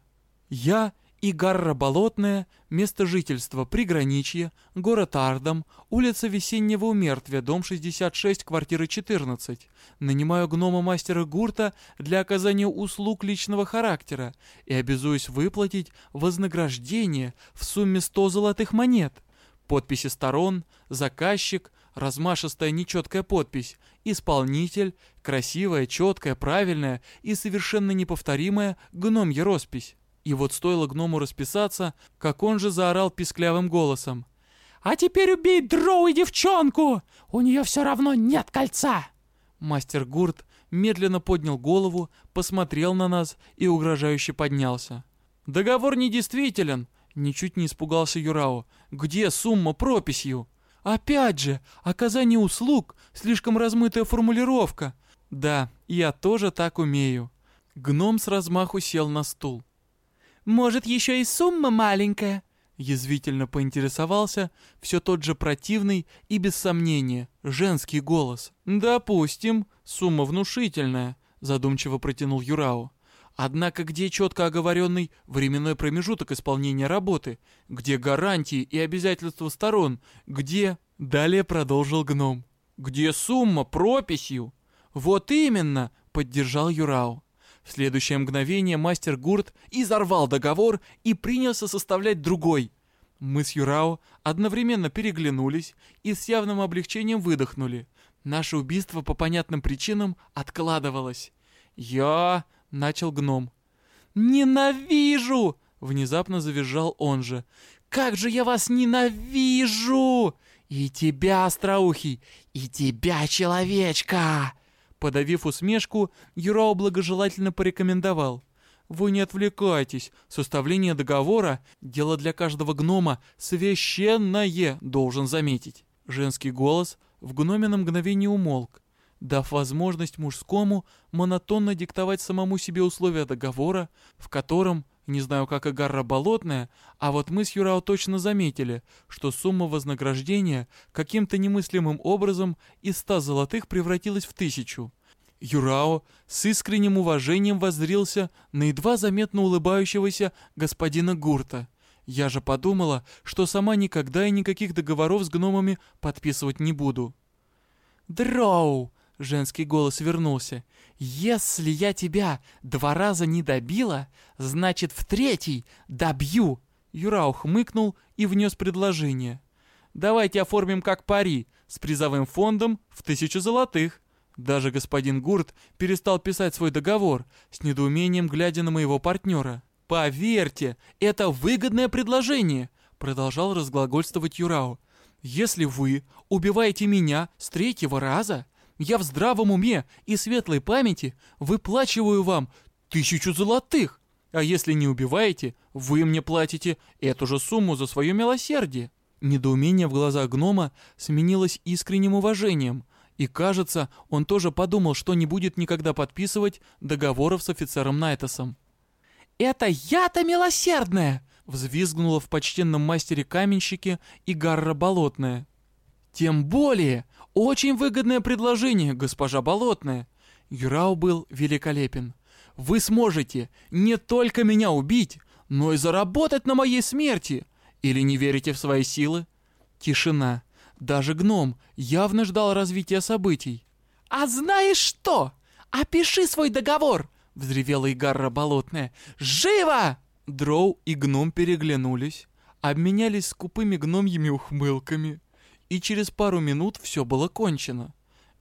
«Я Игарра Болотная, место жительства Приграничье, город Ардам, улица Весеннего Умертвия, дом 66, квартира 14. Нанимаю гнома-мастера Гурта для оказания услуг личного характера и обязуюсь выплатить вознаграждение в сумме 100 золотых монет. Подписи сторон, заказчик, размашистая нечеткая подпись, исполнитель, красивая, четкая, правильная и совершенно неповторимая гномья роспись. И вот стоило гному расписаться, как он же заорал писклявым голосом. «А теперь убей дроу и девчонку! У нее все равно нет кольца!» Мастер Гурт медленно поднял голову, посмотрел на нас и угрожающе поднялся. «Договор недействителен!» Ничуть не испугался Юрао. «Где сумма прописью?» «Опять же, оказание услуг — слишком размытая формулировка!» «Да, я тоже так умею!» Гном с размаху сел на стул. Может, еще и сумма маленькая?» Язвительно поинтересовался все тот же противный и, без сомнения, женский голос. «Допустим, сумма внушительная», — задумчиво протянул Юрао. Однако где четко оговоренный временной промежуток исполнения работы? Где гарантии и обязательства сторон? Где... Далее продолжил гном. Где сумма прописью? Вот именно, поддержал Юрао. В следующее мгновение мастер Гурт изорвал договор и принялся составлять другой. Мы с Юрао одновременно переглянулись и с явным облегчением выдохнули. Наше убийство по понятным причинам откладывалось. «Я...» — начал гном. «Ненавижу!» — внезапно завизжал он же. «Как же я вас ненавижу! И тебя, остроухий, и тебя, человечка!» Подавив усмешку, Юрао благожелательно порекомендовал. «Вы не отвлекайтесь. Составление договора — дело для каждого гнома священное, должен заметить». Женский голос в гноме на мгновение умолк. Дав возможность мужскому монотонно диктовать самому себе условия договора, в котором, не знаю как и Гарра Болотная, а вот мы с Юрао точно заметили, что сумма вознаграждения каким-то немыслимым образом из ста золотых превратилась в тысячу. Юрао с искренним уважением воззрился на едва заметно улыбающегося господина Гурта. Я же подумала, что сама никогда и никаких договоров с гномами подписывать не буду. «Дроу!» — женский голос вернулся. «Если я тебя два раза не добила, значит, в третий добью!» Юрау хмыкнул и внес предложение. «Давайте оформим как пари, с призовым фондом в тысячу золотых». Даже господин Гурт перестал писать свой договор, с недоумением глядя на моего партнера. «Поверьте, это выгодное предложение», — продолжал разглагольствовать Юрао. «Если вы убиваете меня с третьего раза, я в здравом уме и светлой памяти выплачиваю вам тысячу золотых, а если не убиваете, вы мне платите эту же сумму за свое милосердие». Недоумение в глазах гнома сменилось искренним уважением, и кажется, он тоже подумал, что не будет никогда подписывать договоров с офицером Найтосом. «Это я-то милосердная!» — взвизгнула в почтенном мастере каменщике и Болотная. «Тем более! Очень выгодное предложение, госпожа Болотная!» Юрау был великолепен. «Вы сможете не только меня убить, но и заработать на моей смерти! Или не верите в свои силы?» Тишина. Даже гном явно ждал развития событий. «А знаешь что? Опиши свой договор!» — взревела Игарра Болотная. «Живо!» Дроу и гном переглянулись, обменялись скупыми гномьими ухмылками, и через пару минут все было кончено.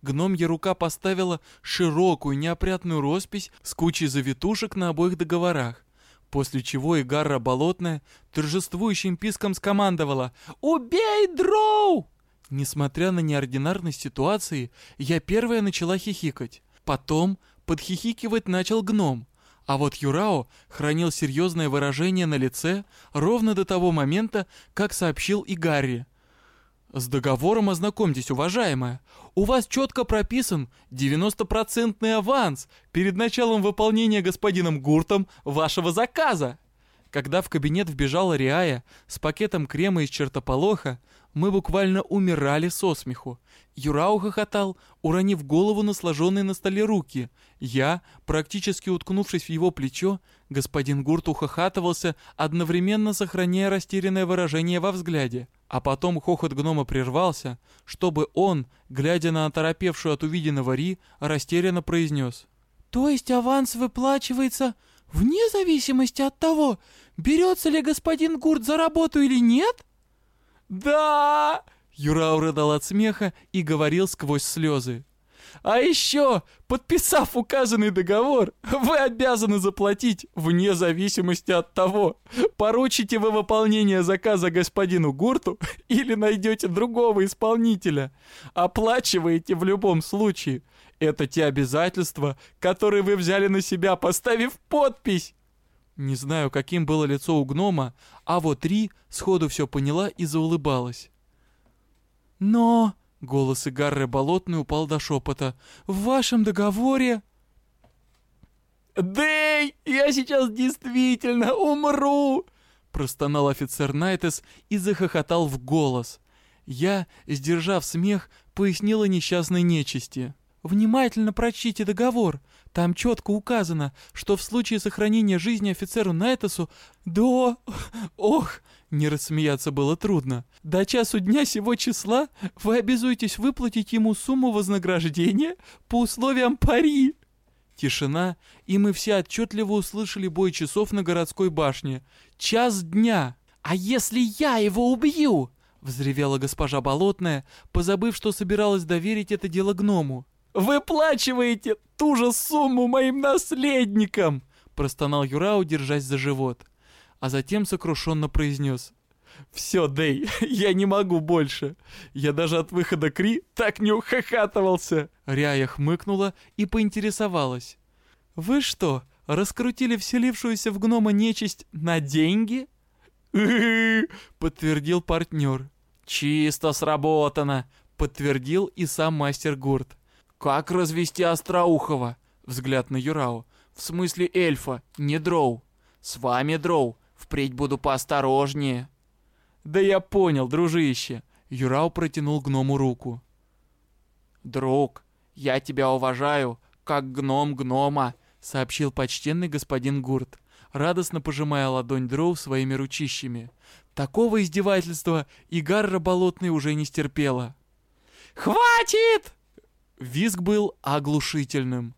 Гномья рука поставила широкую неопрятную роспись с кучей завитушек на обоих договорах, после чего Игарра Болотная торжествующим писком скомандовала «Убей Дроу!» Несмотря на неординарность ситуации, я первая начала хихикать. Потом подхихикивать начал гном, а вот Юрао хранил серьезное выражение на лице ровно до того момента, как сообщил и Гарри. «С договором ознакомьтесь, уважаемая. У вас четко прописан 90-процентный аванс перед началом выполнения господином Гуртом вашего заказа». Когда в кабинет вбежала Риая с пакетом крема из чертополоха, мы буквально умирали со смеху. Юрау хохотал, уронив голову на сложенные на столе руки. Я, практически уткнувшись в его плечо, господин Гурт ухахатывался, одновременно сохраняя растерянное выражение во взгляде. А потом хохот гнома прервался, чтобы он, глядя на оторопевшую от увиденного Ри, растерянно произнес. «То есть аванс выплачивается вне зависимости от того, берется ли господин Гурт за работу или нет?» «Да!» Юрау рыдал от смеха и говорил сквозь слезы. А еще, подписав указанный договор, вы обязаны заплатить вне зависимости от того, поручите вы выполнение заказа господину Гурту или найдете другого исполнителя. Оплачиваете в любом случае. Это те обязательства, которые вы взяли на себя, поставив подпись. Не знаю, каким было лицо у гнома, а вот Ри сходу все поняла и заулыбалась. «Но...» — голос Игарры Болотный упал до шепота. «В вашем договоре...» «Дэй, я сейчас действительно умру!» Простонал офицер Найтес и захохотал в голос. Я, сдержав смех, пояснила несчастной нечисти. «Внимательно прочтите договор. Там четко указано, что в случае сохранения жизни офицеру Найтесу до... Ох, не рассмеяться было трудно. До часу дня сего числа вы обязуетесь выплатить ему сумму вознаграждения по условиям пари. Тишина, и мы все отчетливо услышали бой часов на городской башне. Час дня. А если я его убью? Взревела госпожа Болотная, позабыв, что собиралась доверить это дело гному. «Выплачиваете ту же сумму моим наследникам!» Простонал Юрау, держась за живот а затем сокрушенно произнес. «Все, Дэй, я не могу больше. Я даже от выхода Кри так не ухахатывался!» Ряя хмыкнула и поинтересовалась. «Вы что, раскрутили вселившуюся в гнома нечисть на деньги?» подтвердил партнер. «Чисто сработано!» — подтвердил и сам мастер Гурт. «Как развести Остроухова?» Взгляд на Юрау. «В смысле эльфа, не дроу. С вами дроу. Впредь буду поосторожнее». «Да я понял, дружище!» Юрау протянул гному руку. «Друг, я тебя уважаю, как гном гнома», — сообщил почтенный господин Гурт, радостно пожимая ладонь Дроу своими ручищами. Такого издевательства Игарра Болотный уже не стерпела. «Хватит!» Визг был оглушительным.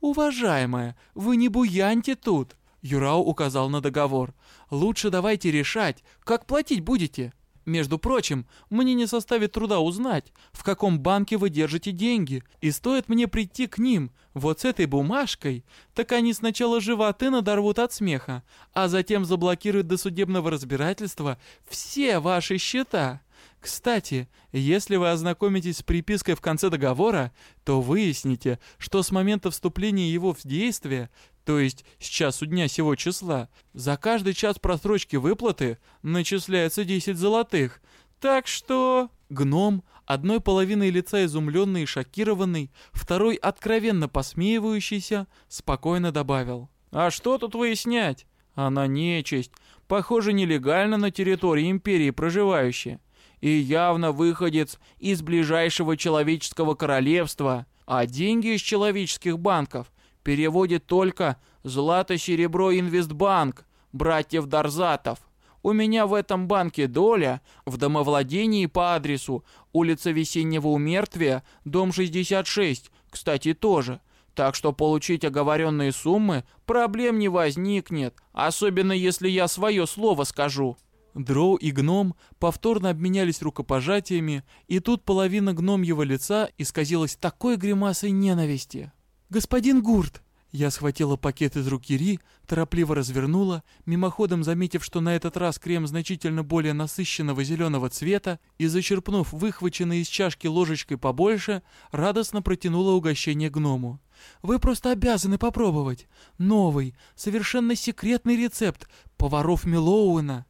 «Уважаемая, вы не буяньте тут!» Юрау указал на договор. «Лучше давайте решать, как платить будете. Между прочим, мне не составит труда узнать, в каком банке вы держите деньги, и стоит мне прийти к ним вот с этой бумажкой, так они сначала животы надорвут от смеха, а затем заблокируют до судебного разбирательства все ваши счета. Кстати, если вы ознакомитесь с припиской в конце договора, то выясните, что с момента вступления его в действие, то есть с часу дня сего числа, за каждый час просрочки выплаты начисляется 10 золотых. Так что... Гном, одной половиной лица изумленный и шокированный, второй откровенно посмеивающийся, спокойно добавил. «А что тут выяснять? Она нечисть, похоже, нелегально на территории Империи проживающая и явно выходец из ближайшего человеческого королевства, а деньги из человеческих банков переводит только «Злато-серебро Инвестбанк», братьев Дарзатов. У меня в этом банке доля в домовладении по адресу улица Весеннего Умертвия, дом 66, кстати, тоже. Так что получить оговоренные суммы проблем не возникнет, особенно если я свое слово скажу. Дроу и гном повторно обменялись рукопожатиями, и тут половина гномьего лица исказилась такой гримасой ненависти. «Господин Гурт!» Я схватила пакет из руки Ри, торопливо развернула, мимоходом заметив, что на этот раз крем значительно более насыщенного зеленого цвета, и, зачерпнув выхваченной из чашки ложечкой побольше, радостно протянула угощение гному. «Вы просто обязаны попробовать! Новый, совершенно секретный рецепт поваров Милоуэна!»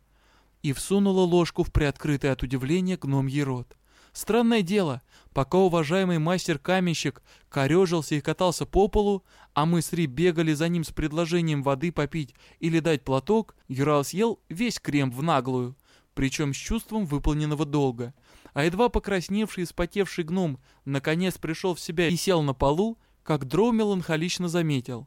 И всунула ложку в приоткрытый от удивления гномьий рот. Странное дело, пока уважаемый мастер-каменщик корежился и катался по полу, а мы с Ри бегали за ним с предложением воды попить или дать платок, Юрал съел весь крем в наглую, причем с чувством выполненного долга. А едва покрасневший и спотевший гном наконец пришел в себя и сел на полу, как Дроу меланхолично заметил.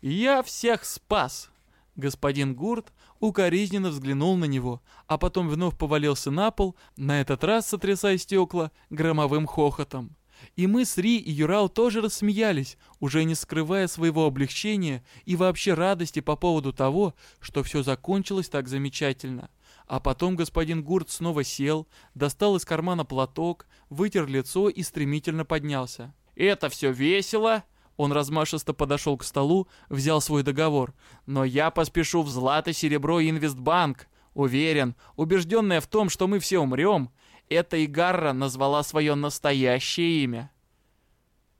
«Я всех спас!» Господин Гурт укоризненно взглянул на него, а потом вновь повалился на пол, на этот раз сотрясая стекла громовым хохотом. И мы с Ри и Юрау тоже рассмеялись, уже не скрывая своего облегчения и вообще радости по поводу того, что все закончилось так замечательно. А потом господин Гурт снова сел, достал из кармана платок, вытер лицо и стремительно поднялся. «Это все весело!» Он размашисто подошел к столу, взял свой договор. «Но я поспешу в Злато-Серебро Инвестбанк. Уверен, убежденная в том, что мы все умрем, эта Игарра назвала свое настоящее имя».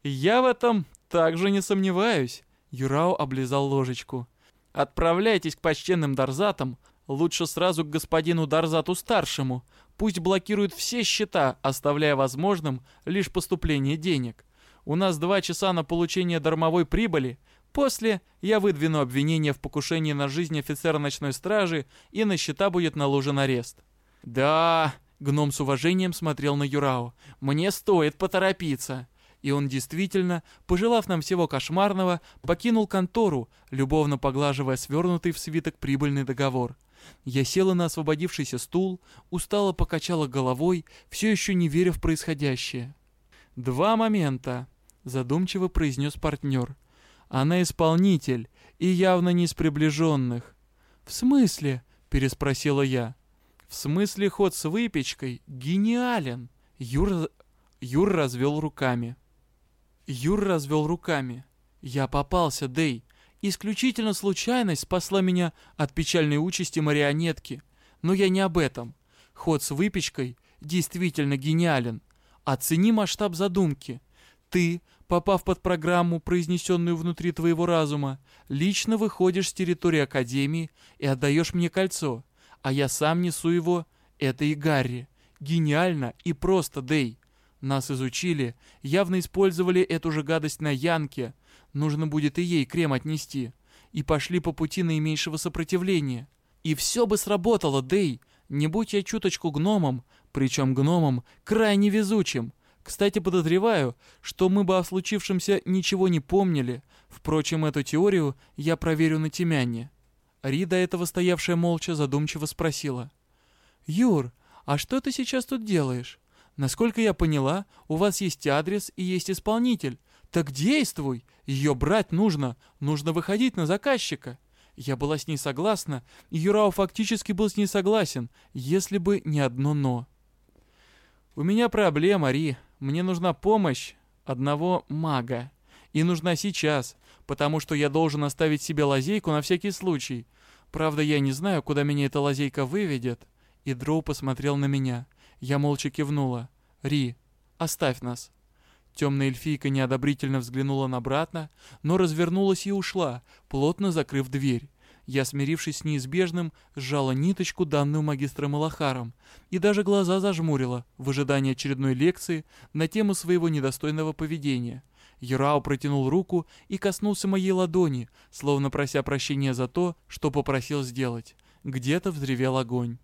«Я в этом также не сомневаюсь», — Юрао облизал ложечку. «Отправляйтесь к почтенным Дарзатам, лучше сразу к господину Дарзату-старшему. Пусть блокируют все счета, оставляя возможным лишь поступление денег. У нас два часа на получение дармовой прибыли. После я выдвину обвинение в покушении на жизнь офицера ночной стражи, и на счета будет наложен арест». «Да...» — гном с уважением смотрел на Юрао. «Мне стоит поторопиться». И он действительно, пожелав нам всего кошмарного, покинул контору, любовно поглаживая свернутый в свиток прибыльный договор. Я села на освободившийся стул, устало покачала головой, все еще не веря в происходящее. Два момента задумчиво произнес партнер. Она исполнитель и явно не из приближенных. В смысле? переспросила я. В смысле ход с выпечкой гениален. Юр, Юр развел руками. Юр развел руками. Я попался, Дей. Исключительно случайность спасла меня от печальной участи марионетки. Но я не об этом. Ход с выпечкой действительно гениален. Оцени масштаб задумки. Ты попав под программу, произнесенную внутри твоего разума, лично выходишь с территории Академии и отдаешь мне кольцо, а я сам несу его, это и Гарри. Гениально и просто, Дэй. Нас изучили, явно использовали эту же гадость на Янке. Нужно будет и ей крем отнести. И пошли по пути наименьшего сопротивления. И все бы сработало, Дэй. Не будь я чуточку гномом, причем гномом крайне везучим. Кстати, подозреваю, что мы бы о случившемся ничего не помнили. Впрочем, эту теорию я проверю на Тимяне. Ри, до этого стоявшая молча, задумчиво спросила. «Юр, а что ты сейчас тут делаешь? Насколько я поняла, у вас есть адрес и есть исполнитель. Так действуй! Ее брать нужно, нужно выходить на заказчика». Я была с ней согласна, и Юрао фактически был с ней согласен, если бы не одно «но». «У меня проблема, Ри. Мне нужна помощь одного мага. И нужна сейчас, потому что я должен оставить себе лазейку на всякий случай. Правда, я не знаю, куда меня эта лазейка выведет». И Дроу посмотрел на меня. Я молча кивнула. «Ри, оставь нас». Темная эльфийка неодобрительно взглянула на брата, но развернулась и ушла, плотно закрыв дверь. Я, смирившись с неизбежным, сжала ниточку, данную магистром Малахаром, и даже глаза зажмурила в ожидании очередной лекции на тему своего недостойного поведения. Юрао протянул руку и коснулся моей ладони, словно прося прощения за то, что попросил сделать. Где-то взревел огонь.